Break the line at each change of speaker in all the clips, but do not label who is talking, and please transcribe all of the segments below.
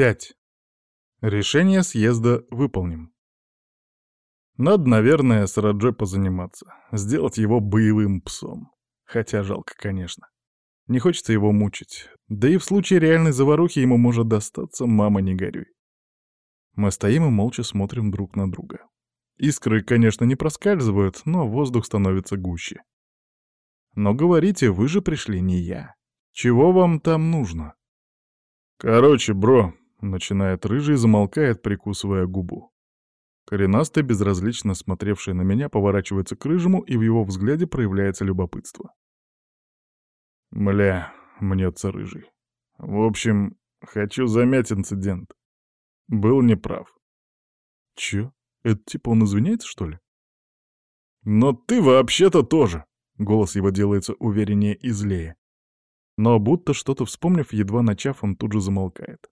5. Решение съезда выполним. Надо, наверное, с Раджой позаниматься, сделать его боевым псом. Хотя жалко, конечно. Не хочется его мучить. Да и в случае реальной заварухи ему может достаться «мама, не горюй». Мы стоим и молча смотрим друг на друга. Искры, конечно, не проскальзывают, но воздух становится гуще. Но говорите, вы же пришли, не я. Чего вам там нужно? Короче, бро, начинает рыжий замолкает, прикусывая губу. Коренастый, безразлично смотревший на меня, поворачивается к рыжему, и в его взгляде проявляется любопытство. «Мля», — мнется рыжий. «В общем, хочу замять инцидент. Был неправ». «Чё? Это типа он извиняется, что ли?» «Но ты вообще-то тоже!» — голос его делается увереннее и злее. Но будто что-то вспомнив, едва начав, он тут же замолкает.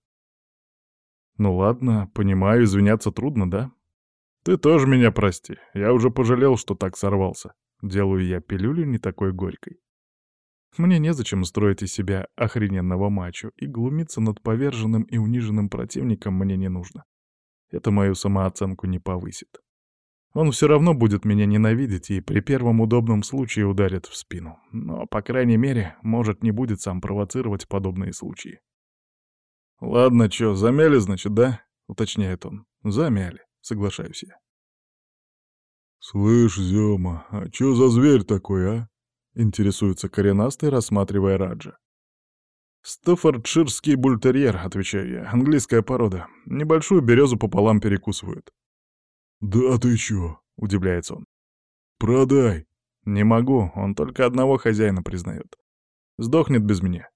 «Ну ладно, понимаю, извиняться трудно, да? Ты тоже меня прости, я уже пожалел, что так сорвался. Делаю я пилюлю не такой горькой. Мне незачем строить из себя охрененного мачо, и глумиться над поверженным и униженным противником мне не нужно. Это мою самооценку не повысит. Он все равно будет меня ненавидеть и при первом удобном случае ударит в спину. Но, по крайней мере, может, не будет сам провоцировать подобные случаи. «Ладно, чё, замяли, значит, да?» — уточняет он. «Замяли», — соглашаюсь я.
«Слышь, Зёма, а чё за зверь такой, а?» — интересуется коренастый, рассматривая Раджа.
«Стаффордширский бультерьер», — отвечаю я, — «английская порода. Небольшую березу пополам перекусывают».
«Да ты чё?» — удивляется он. «Продай».
«Не могу, он только одного хозяина признает. Сдохнет без меня».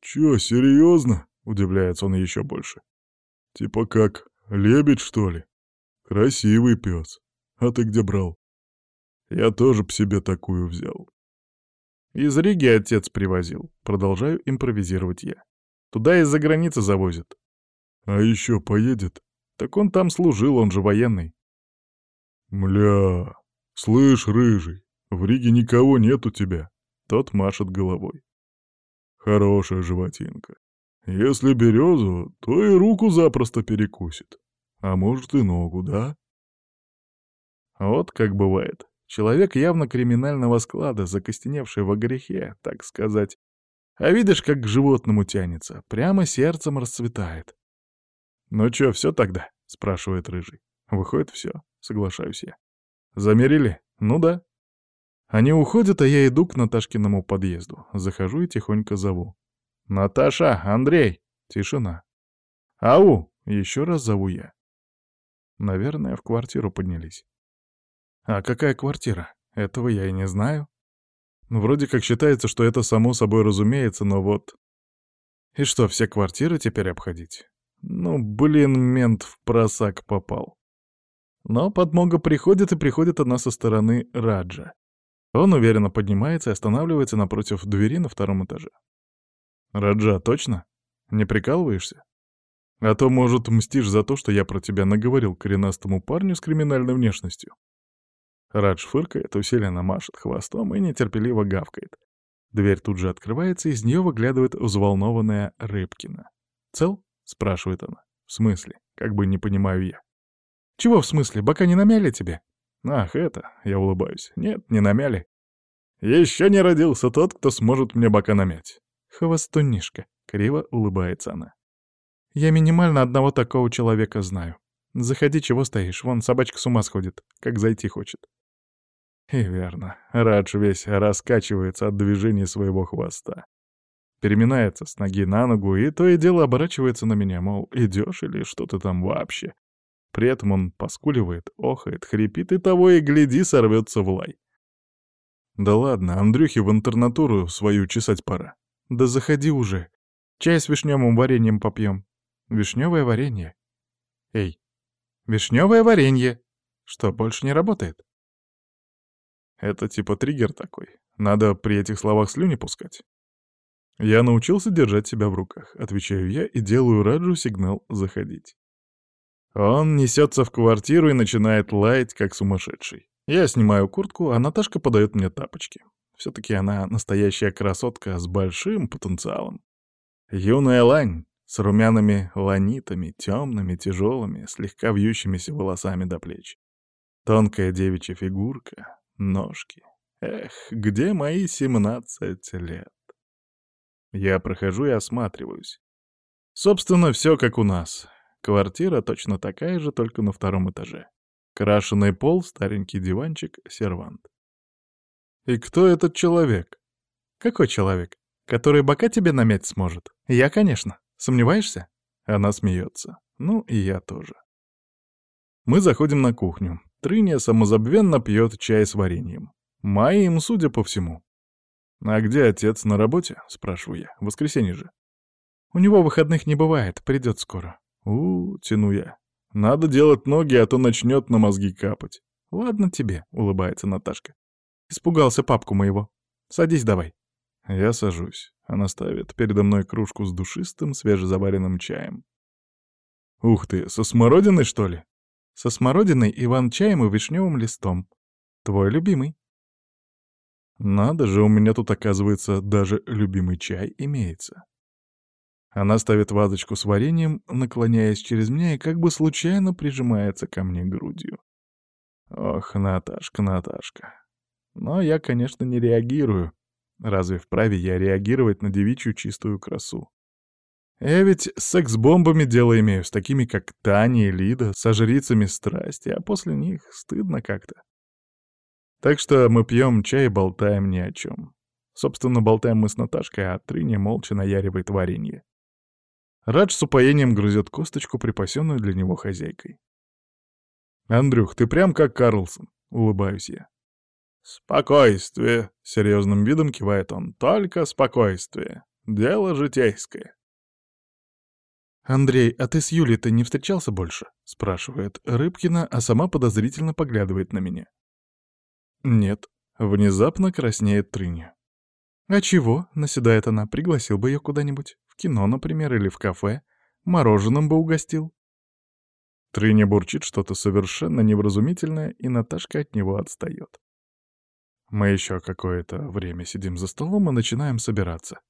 «Чё, серьезно? Удивляется он еще больше. «Типа как, лебедь, что ли? Красивый пес. А ты где брал?» «Я тоже б себе такую взял».
«Из Риги отец привозил. Продолжаю импровизировать я. Туда из-за границы завозят».
«А еще поедет?»
«Так он там служил, он же военный».
«Мля, слышь, рыжий, в Риге никого нет у тебя?»
Тот машет головой.
«Хорошая животинка. Если березу, то и руку запросто перекусит. А может и ногу, да?»
Вот как бывает. Человек явно криминального склада, закостеневший во грехе, так сказать. А видишь, как к животному тянется, прямо сердцем расцветает. «Ну чё, все тогда?» — спрашивает Рыжий. «Выходит, все. Соглашаюсь я. Замерили? Ну да. Они уходят, а я иду к Наташкиному подъезду. Захожу и тихонько зову. «Наташа! Андрей!» Тишина. «Ау!» — еще раз зову я. Наверное, в квартиру поднялись. А какая квартира? Этого я и не знаю. Ну, вроде как считается, что это само собой разумеется, но вот... И что, все квартиры теперь обходить? Ну, блин, мент в просак попал. Но подмога приходит, и приходит она со стороны Раджа. Он уверенно поднимается и останавливается напротив двери на втором этаже. «Раджа, точно? Не прикалываешься? А то, может, мстишь за то, что я про тебя наговорил коренастому парню с криминальной внешностью?» Радж фыркает, усиленно машет хвостом и нетерпеливо гавкает. Дверь тут же открывается, из нее выглядывает взволнованная Рыбкина. «Цел?» — спрашивает она. «В смысле? Как бы не понимаю я». «Чего в смысле? Бока не намяли тебе?» «Ах, это...» — я улыбаюсь. «Нет, не намяли. Еще не родился тот, кто сможет мне бока намять». «Хвостунишка», — криво улыбается она. «Я минимально одного такого человека знаю. Заходи, чего стоишь, вон собачка с ума сходит, как зайти хочет». И верно, Радж весь раскачивается от движения своего хвоста. Переминается с ноги на ногу и то и дело оборачивается на меня, мол, идешь или что ты там вообще. При этом он поскуливает, охает, хрипит и того и гляди сорвется в лай. Да ладно, Андрюхе в интернатуру свою чесать пора. Да заходи уже. Чай с вишневым вареньем попьем. Вишневое варенье. Эй, вишневое варенье. Что, больше не работает? Это типа триггер такой. Надо при этих словах слюни пускать. Я научился держать себя в руках, отвечаю я и делаю Раджу сигнал заходить. Он несется в квартиру и начинает лаять, как сумасшедший. Я снимаю куртку, а Наташка подает мне тапочки. Все-таки она настоящая красотка с большим потенциалом. Юная лань, с румяными ланитами, темными, тяжелыми, слегка вьющимися волосами до плеч. Тонкая девичья фигурка, ножки. Эх, где мои семнадцать лет? Я прохожу и осматриваюсь. Собственно, все как у нас. Квартира точно такая же, только на втором этаже. Крашеный пол, старенький диванчик, сервант. И кто этот человек? Какой человек? Который бока тебе намять сможет? Я, конечно. Сомневаешься? Она смеется. Ну, и я тоже. Мы заходим на кухню. Трыня самозабвенно пьет чай с вареньем. Моим, судя по всему. «А где отец на работе?» — спрашиваю я. «Воскресенье же». «У него выходных не бывает, придет скоро». «У, -у — тяну я. Надо делать ноги, а то начнет на мозги капать». «Ладно тебе», — улыбается Наташка. «Испугался папку моего. Садись давай». Я сажусь. Она ставит передо мной кружку с душистым, свежезаваренным чаем. «Ух ты, со смородиной, что ли?» «Со смородиной, иван-чаем и вишневым листом. Твой любимый». Надо же, у меня тут, оказывается, даже любимый чай имеется. Она ставит вазочку с вареньем, наклоняясь через меня и как бы случайно прижимается ко мне грудью. Ох, Наташка, Наташка. Но я, конечно, не реагирую. Разве вправе я реагировать на девичью чистую красу? Я ведь секс-бомбами дело имею, с такими, как Таня и Лида, со жрицами страсти, а после них стыдно как-то. Так что мы пьем чай и болтаем ни о чем. Собственно, болтаем мы с Наташкой, а Триня молча наяривает варенье. Радж с упоением грызет косточку, припасенную для него хозяйкой. «Андрюх, ты прям как Карлсон», — улыбаюсь я. «Спокойствие», — серьезным видом кивает он, — «только спокойствие. Дело житейское». «Андрей, а ты с Юлей-то не встречался больше?» — спрашивает Рыбкина, а сама подозрительно поглядывает на меня. «Нет», — внезапно краснеет Трыня. «А чего?» — наседает она. «Пригласил бы ее куда-нибудь. В кино, например, или в кафе. Мороженым бы угостил». Трыня бурчит что-то совершенно невразумительное, и Наташка от него отстает. Мы еще какое-то время сидим за столом и начинаем собираться.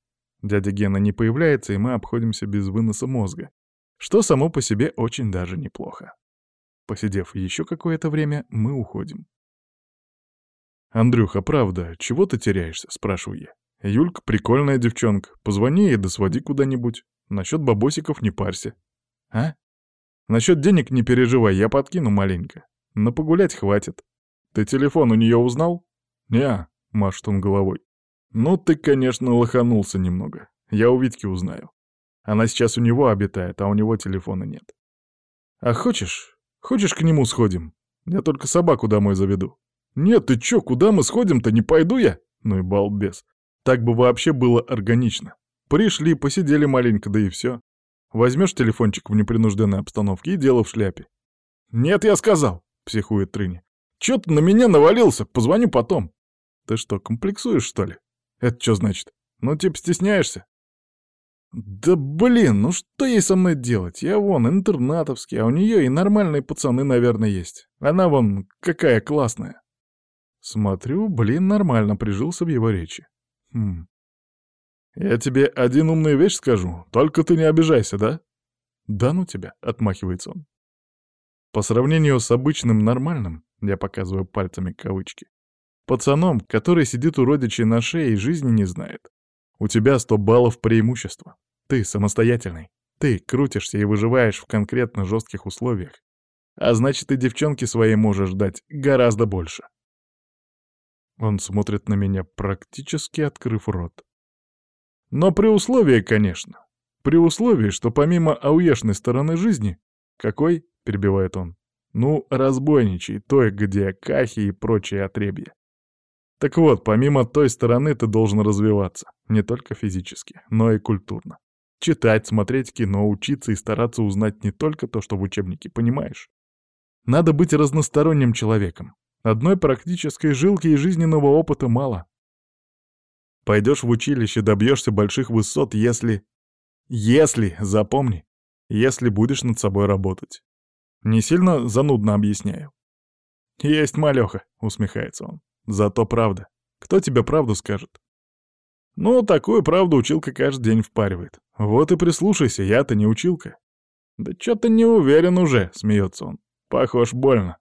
Дядя Гена не появляется, и мы обходимся без выноса мозга, что само по себе очень даже неплохо. Посидев еще какое-то время, мы уходим. «Андрюха, правда, чего ты теряешься?» — спрашиваю я. «Юлька прикольная девчонка. Позвони ей да своди куда-нибудь. Насчет бабосиков не парься». «А? Насчет денег не переживай, я подкину маленько. Но погулять хватит. Ты телефон у нее узнал?» «Не», — машет он головой. «Ну ты, конечно, лоханулся немного. Я у Витьки узнаю. Она сейчас у него обитает, а у него телефона нет. А хочешь? Хочешь к нему сходим? Я только собаку домой заведу. «Нет, ты чё, куда мы сходим-то? Не пойду я?» Ну и балбес. Так бы вообще было органично. Пришли, посидели маленько, да и все. Возьмешь телефончик в непринужденной обстановке и дело в шляпе. «Нет, я сказал!» — психует Трыни. «Чё ты на меня навалился? Позвоню потом!» «Ты что, комплексуешь, что ли?» «Это что значит? Ну, типа стесняешься?» «Да блин, ну что ей со мной делать? Я вон интернатовский, а у нее и нормальные пацаны, наверное, есть. Она вон какая классная!» Смотрю, блин, нормально прижился в его речи. Хм. Я тебе один умную вещь скажу, только ты не обижайся, да? Да ну тебя, отмахивается он. По сравнению с обычным нормальным, я показываю пальцами кавычки, пацаном, который сидит у родичей на шее и жизни не знает. У тебя сто баллов преимущества. Ты самостоятельный. Ты крутишься и выживаешь в конкретно жестких условиях. А значит, и девчонки своей можешь дать гораздо больше. Он смотрит на меня, практически открыв рот. Но при условии, конечно. При условии, что помимо ауешной стороны жизни... Какой? — перебивает он. Ну, разбойничий, той, где кахи и прочие отребья. Так вот, помимо той стороны ты должен развиваться. Не только физически, но и культурно. Читать, смотреть кино, учиться и стараться узнать не только то, что в учебнике, понимаешь? Надо быть разносторонним человеком. Одной практической жилки и жизненного опыта мало. Пойдешь в училище, добьешься больших высот, если... Если, запомни, если будешь над собой работать. Не сильно занудно объясняю. «Есть малёха», — усмехается он. «Зато правда. Кто тебе правду скажет?» Ну, такую правду училка каждый день впаривает. Вот и прислушайся, я-то не училка. Да чё-то не уверен уже, смеется он. Похож больно.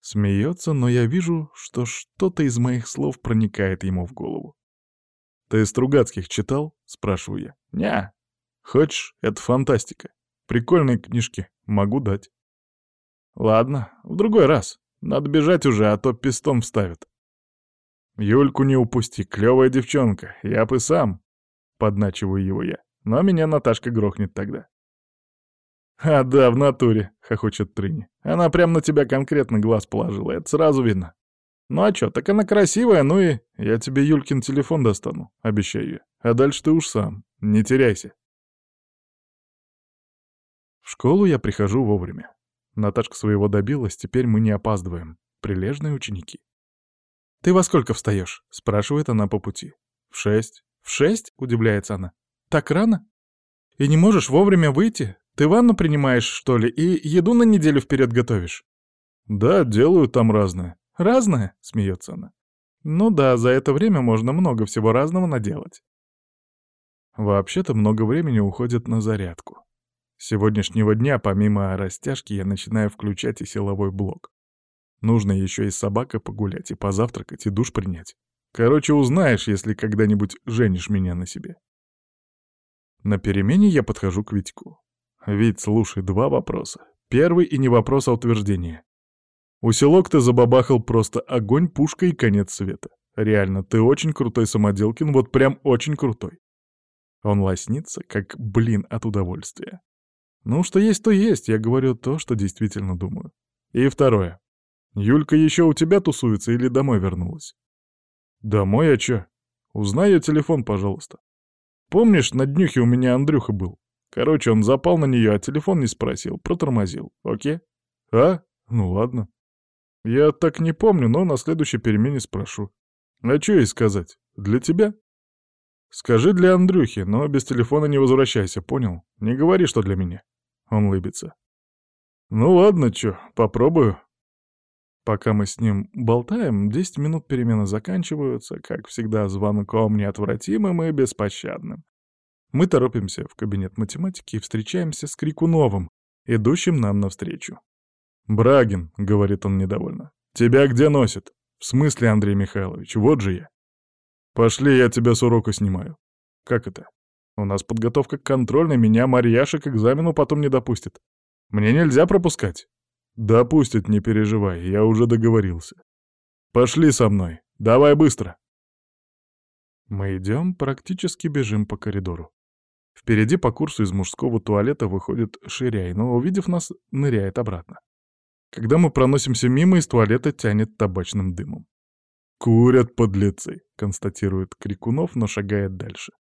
Смеется, но я вижу, что что-то из моих слов проникает ему в голову. «Ты Стругацких читал?» — спрашиваю я. «Ня. Хочешь, это фантастика. Прикольные книжки. Могу дать». «Ладно, в другой раз. Надо бежать уже, а то пистон вставят». «Юльку не упусти, клевая девчонка, я бы сам», — подначиваю его я. «Но меня Наташка грохнет тогда». «А да, в натуре», — хохочет Трыни. «Она прям на тебя конкретно глаз положила, это сразу видно». «Ну а чё, так она красивая, ну и я тебе Юлькин телефон достану, обещаю я. А дальше ты уж сам, не теряйся». В школу я прихожу вовремя. Наташка своего добилась, теперь мы не опаздываем. Прилежные ученики. «Ты во сколько встаешь? спрашивает она по пути. «В шесть». «В шесть?» — удивляется она. «Так рано? И не можешь вовремя выйти? Ты ванну принимаешь, что ли, и еду на неделю вперед готовишь?» «Да, делаю там разное». «Разное?» — смеется она. «Ну да, за это время можно много всего разного наделать». Вообще-то много времени уходит на зарядку. Сегодняшнего дня, помимо растяжки, я начинаю включать и силовой блок. Нужно еще и с собакой погулять, и позавтракать, и душ принять. Короче, узнаешь, если когда-нибудь женишь меня на себе. На перемене я подхожу к Витьку. Вить, слушай, два вопроса. Первый и не вопрос, а утверждение. Усилок ты забабахал просто огонь, пушка и конец света. Реально, ты очень крутой самоделкин, вот прям очень крутой. Он лоснится, как блин от удовольствия. Ну, что есть, то есть, я говорю то, что действительно думаю. И второе. Юлька еще у тебя тусуется или домой вернулась? Домой, а чё? Узнай ее телефон, пожалуйста. Помнишь, на днюхе у меня Андрюха был? Короче, он запал на нее, а телефон не спросил, протормозил. Окей? А? Ну ладно. Я так не помню, но на следующей перемене спрошу. А что ей сказать? Для тебя? Скажи для Андрюхи, но без телефона не возвращайся, понял? Не говори, что для меня. Он улыбится. Ну ладно, чё, попробую. Пока мы с ним болтаем, 10 минут перемены заканчиваются, как всегда, звонком неотвратимым и беспощадным. Мы торопимся в кабинет математики и встречаемся с Крикуновым, идущим нам навстречу. «Брагин», — говорит он недовольно, — «тебя где носит?» «В смысле, Андрей Михайлович, вот же я». «Пошли, я тебя с урока снимаю». «Как это?» «У нас подготовка к контрольной, меня Марьяша к экзамену потом не допустит. Мне нельзя пропускать». «Допустит, не переживай, я уже договорился. Пошли со мной, давай быстро». Мы идем, практически бежим по коридору. Впереди по курсу из мужского туалета выходит Ширяй, но, увидев нас, ныряет обратно. Когда мы проносимся мимо, из туалета тянет табачным дымом. «Курят подлецы», — констатирует Крикунов, но шагает дальше.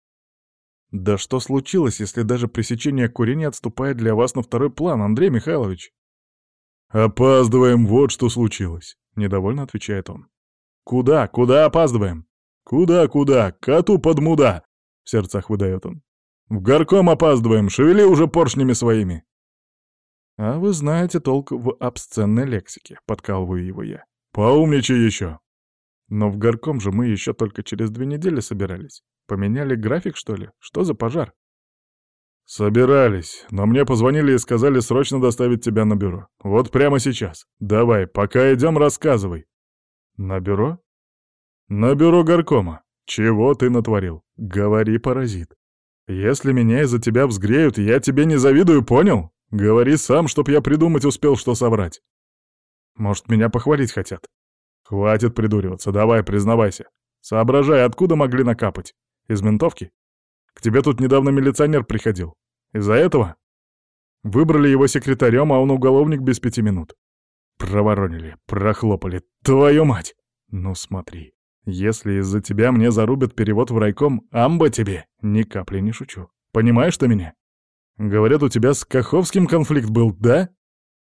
«Да что случилось, если даже пресечение курения отступает для вас на второй план, Андрей Михайлович?» «Опаздываем, вот что случилось», — недовольно отвечает он. «Куда? Куда опаздываем?» «Куда, куда? Коту под муда!» — в сердцах выдает он. «В горком опаздываем, шевели уже поршнями своими!» «А вы знаете толк в обсценной лексике», — подкалываю его я. «Поумничай еще!» «Но в горком же мы еще только через две недели собирались. Поменяли график, что ли? Что за пожар?» «Собирались, но мне позвонили и сказали срочно доставить тебя на бюро. Вот прямо сейчас. Давай, пока идем, рассказывай». «На бюро?» «На бюро горкома. Чего ты натворил? Говори, паразит. Если меня из-за тебя взгреют, я тебе не завидую, понял? Говори сам, чтоб я придумать успел, что соврать. Может, меня похвалить хотят? Хватит придуриваться, давай, признавайся. Соображай, откуда могли накапать? Из ментовки? К тебе тут недавно милиционер приходил. Из-за этого? Выбрали его секретарем, а он уголовник без пяти минут. Проворонили, прохлопали. Твою мать! Ну смотри, если из-за тебя мне зарубят перевод в райком, амба тебе, ни капли не шучу. Понимаешь ты меня? Говорят, у тебя с Каховским конфликт был, да?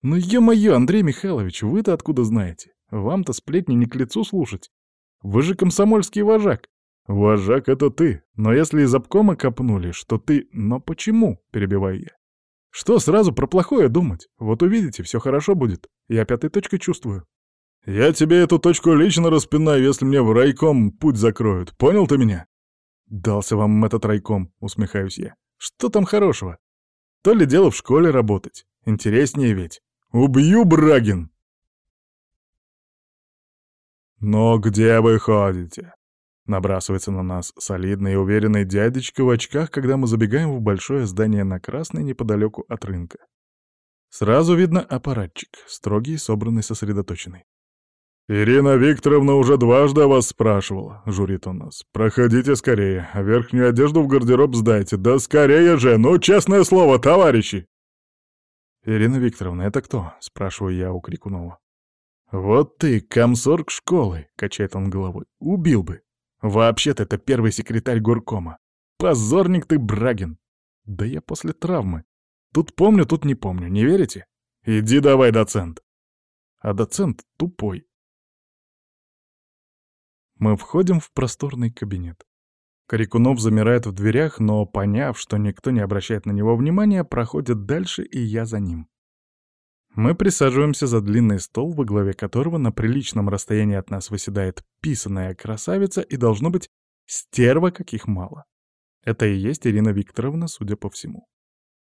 Ну ё-моё, Андрей Михайлович, вы-то откуда знаете? Вам-то сплетни не к лицу слушать. Вы же комсомольский вожак. Вожак — это ты. Но если из обкома копнули, что ты... Но почему? Перебиваю я. Что сразу про плохое думать? Вот увидите, все хорошо будет. Я пятой точкой чувствую. Я тебе эту точку лично распинаю, если мне в райком путь закроют. Понял ты меня? «Дался вам этот райком», — усмехаюсь я. «Что там хорошего? То ли дело в школе работать. Интереснее ведь. Убью, Брагин!» «Но где вы ходите?» Набрасывается на нас солидный и уверенный дядечка в очках, когда мы забегаем в большое здание на Красной неподалеку от рынка. Сразу видно аппаратчик, строгий, собранный, сосредоточенный. «Ирина Викторовна уже дважды о вас спрашивала», — журит он нас. «Проходите скорее, верхнюю одежду в гардероб сдайте. Да скорее же, ну, честное слово, товарищи!» «Ирина Викторовна, это кто?» — спрашиваю я у Крикунова. «Вот ты, комсорг школы», — качает он головой. «Убил бы. Вообще-то это первый секретарь горкома. Позорник ты, Брагин. Да я после травмы. Тут помню, тут не помню, не верите? Иди давай, доцент». А доцент тупой. Мы входим в просторный кабинет. Корякунов замирает в дверях, но, поняв, что никто не обращает на него внимания, проходит дальше, и я за ним. Мы присаживаемся за длинный стол, во главе которого на приличном расстоянии от нас выседает писаная красавица и, должно быть, стерва каких мало. Это и есть Ирина Викторовна, судя по всему.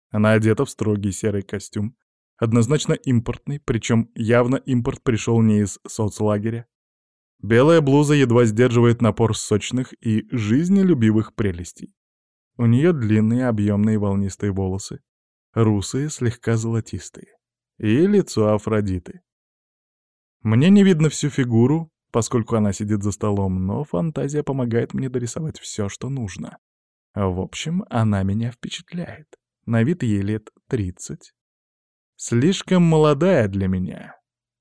Она одета в строгий серый костюм, однозначно импортный, причем явно импорт пришел не из соцлагеря. Белая блуза едва сдерживает напор сочных и жизнелюбивых прелестей. У нее длинные объемные волнистые волосы, русые, слегка золотистые и лицо Афродиты. Мне не видно всю фигуру, поскольку она сидит за столом, но фантазия помогает мне дорисовать все, что нужно. В общем, она меня впечатляет. На вид ей лет тридцать. Слишком молодая для меня.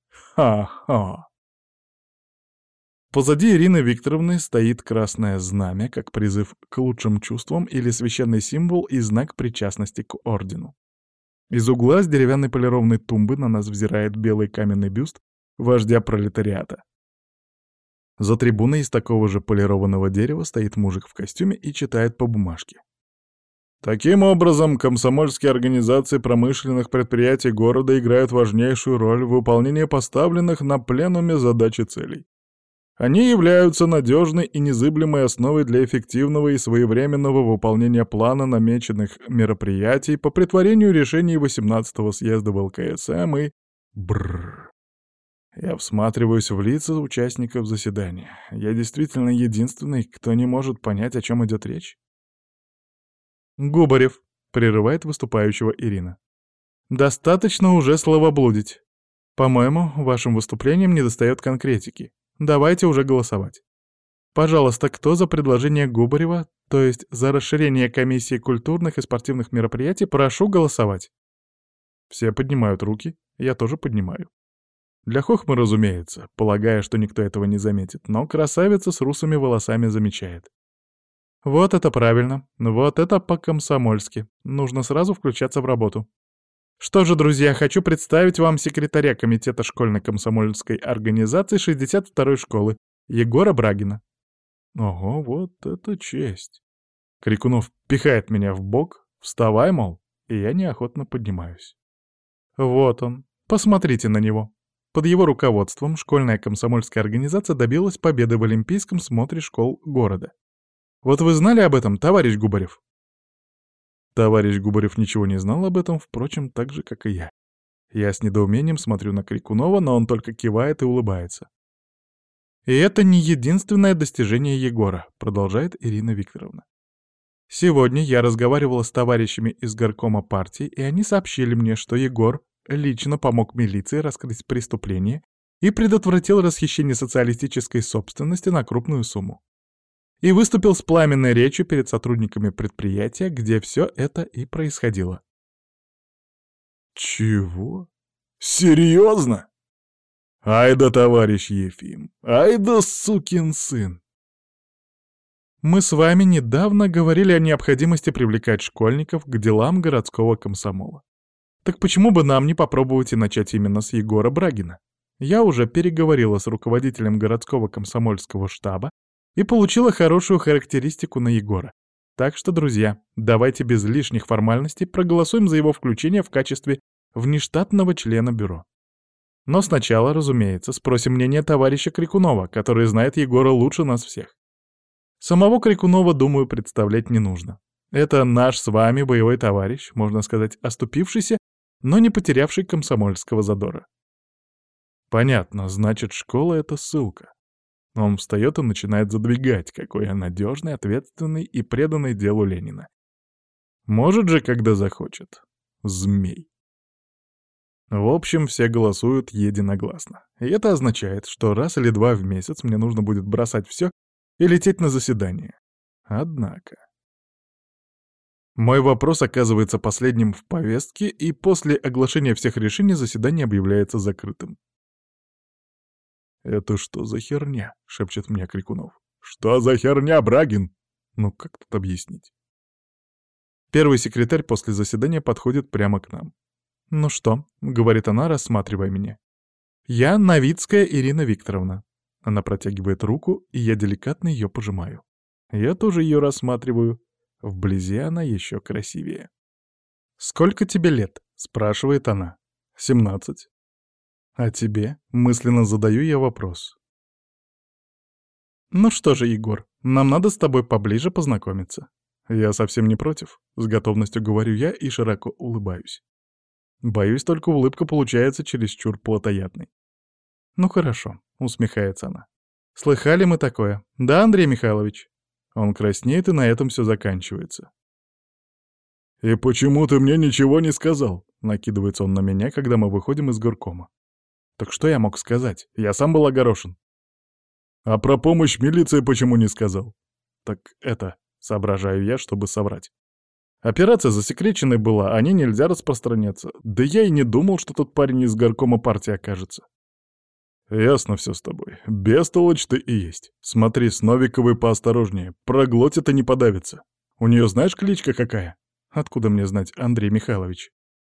Ха-ха. Позади Ирины Викторовны стоит красное знамя, как призыв к лучшим чувствам или священный символ и знак причастности к ордену. Из угла с деревянной полированной тумбы на нас взирает белый каменный бюст вождя пролетариата. За трибуной из такого же полированного дерева стоит мужик в костюме и читает по бумажке. Таким образом, комсомольские организации промышленных предприятий города играют важнейшую роль в выполнении поставленных на пленуме задач и целей. Они являются надежной и незыблемой основой для эффективного и своевременного выполнения плана намеченных мероприятий по притворению решений 18-го съезда ВЛКСМ и... Бррр. Я всматриваюсь в лица участников заседания. Я действительно единственный, кто не может понять, о чем идет речь. «Губарев», — прерывает выступающего Ирина. «Достаточно уже словоблудить. По-моему, вашим выступлением недостает конкретики. Давайте уже голосовать. Пожалуйста, кто за предложение Губарева, то есть за расширение комиссии культурных и спортивных мероприятий, прошу голосовать. Все поднимают руки, я тоже поднимаю. Для хохмы, разумеется, полагая, что никто этого не заметит, но красавица с русыми волосами замечает. Вот это правильно, вот это по-комсомольски. Нужно сразу включаться в работу. Что же, друзья, хочу представить вам секретаря комитета школьной комсомольской организации 62-й школы, Егора Брагина. Ого, вот это честь. Крикунов пихает меня в бок, вставай, мол, и я неохотно поднимаюсь. Вот он, посмотрите на него. Под его руководством школьная комсомольская организация добилась победы в Олимпийском смотре школ города. Вот вы знали об этом, товарищ Губарев? Товарищ Губарев ничего не знал об этом, впрочем, так же, как и я. Я с недоумением смотрю на Крикунова, но он только кивает и улыбается. «И это не единственное достижение Егора», — продолжает Ирина Викторовна. «Сегодня я разговаривала с товарищами из горкома партии, и они сообщили мне, что Егор лично помог милиции раскрыть преступление и предотвратил расхищение социалистической собственности на крупную сумму и выступил с пламенной речью перед сотрудниками предприятия, где все это и происходило. «Чего? Серьезно? Ай да товарищ Ефим, ай да сукин сын!» Мы с вами недавно говорили о необходимости привлекать школьников к делам городского комсомола. Так почему бы нам не попробовать и начать именно с Егора Брагина? Я уже переговорила с руководителем городского комсомольского штаба и получила хорошую характеристику на Егора. Так что, друзья, давайте без лишних формальностей проголосуем за его включение в качестве внештатного члена бюро. Но сначала, разумеется, спросим мнение товарища Крикунова, который знает Егора лучше нас всех. Самого Крикунова, думаю, представлять не нужно. Это наш с вами боевой товарищ, можно сказать, оступившийся, но не потерявший комсомольского задора. Понятно, значит, школа — это ссылка. Он встает и начинает задвигать, какой я надежный, ответственный и преданный делу Ленина. Может же, когда захочет. Змей. В общем, все голосуют единогласно. И это означает, что раз или два в месяц мне нужно будет бросать все и лететь на заседание. Однако... Мой вопрос оказывается последним в повестке, и после оглашения всех решений заседание объявляется закрытым.
«Это что за херня?» — шепчет мне Крикунов. «Что за херня, Брагин?» Ну как тут объяснить?
Первый секретарь после заседания подходит прямо к нам. «Ну что?» — говорит она, рассматривая меня. «Я Новицкая Ирина Викторовна». Она протягивает руку, и я деликатно ее пожимаю. Я тоже ее рассматриваю. Вблизи она еще красивее. «Сколько тебе лет?» — спрашивает она. «Семнадцать». «А тебе?» — мысленно задаю я вопрос. «Ну что же, Егор, нам надо с тобой поближе познакомиться». «Я совсем не против», — с готовностью говорю я и широко улыбаюсь. Боюсь, только улыбка получается чересчур плотоядной. «Ну хорошо», — усмехается она. «Слыхали мы такое, да, Андрей Михайлович?» Он краснеет, и на этом все заканчивается.
«И почему ты мне ничего не сказал?» — накидывается он на меня, когда мы выходим из горкома.
Так что я мог сказать? Я сам был огорошен.
А про помощь милиции почему не сказал?
Так это, соображаю я, чтобы соврать. Операция засекреченной была, о ней нельзя распространяться. Да я и не думал, что тот парень из горкома партии окажется.
Ясно все с тобой. Бестолочь ты и есть. Смотри, с Новиковой поосторожнее. Проглотит и не подавится. У нее знаешь кличка какая?
Откуда мне знать, Андрей Михайлович?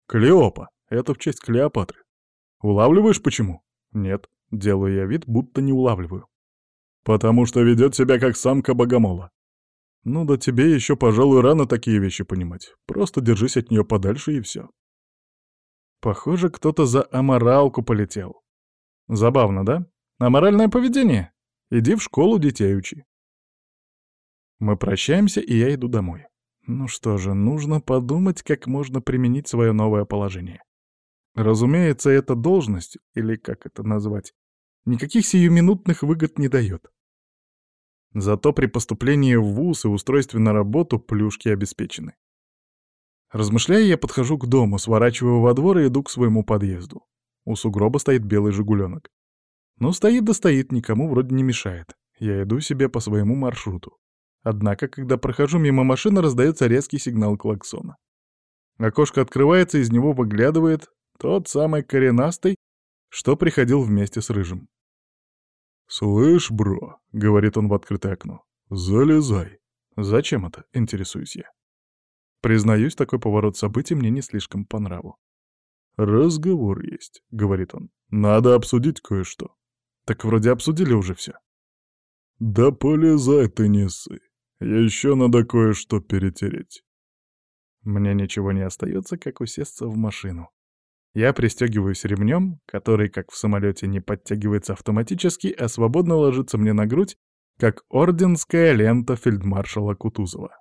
Клеопа. Это в честь Клеопатры. Улавливаешь почему?
Нет, делаю я вид, будто не улавливаю.
Потому что ведет себя как самка богомола. Ну да тебе еще, пожалуй, рано такие вещи понимать. Просто держись от нее подальше и все.
Похоже, кто-то за аморалку полетел. Забавно, да? Аморальное поведение? Иди в школу детей учи. Мы прощаемся, и я иду домой. Ну что же, нужно подумать, как можно применить свое новое положение. Разумеется, эта должность, или как это назвать, никаких сиюминутных выгод не дает. Зато при поступлении в ВУЗ и устройстве на работу плюшки обеспечены. Размышляя, я подхожу к дому, сворачиваю во двор и иду к своему подъезду. У сугроба стоит белый «Жигуленок». Ну, стоит да стоит, никому вроде не мешает. Я иду себе по своему маршруту. Однако, когда прохожу мимо машины, раздается резкий сигнал клаксона. Окошко открывается, из него выглядывает тот самый коренастый, что приходил вместе с Рыжим.
«Слышь, бро», — говорит он в открытое окно, — «залезай».
«Зачем это?» — интересуюсь я. Признаюсь, такой поворот событий мне не слишком по нраву.
«Разговор есть», — говорит он. «Надо обсудить кое-что».
«Так вроде обсудили уже все».
«Да полезай ты, не ссы. Еще надо кое-что перетереть».
Мне ничего не остается, как усесться в машину. Я пристегиваюсь ремнем, который, как в самолете, не подтягивается автоматически, а свободно ложится мне на грудь, как орденская лента фельдмаршала Кутузова.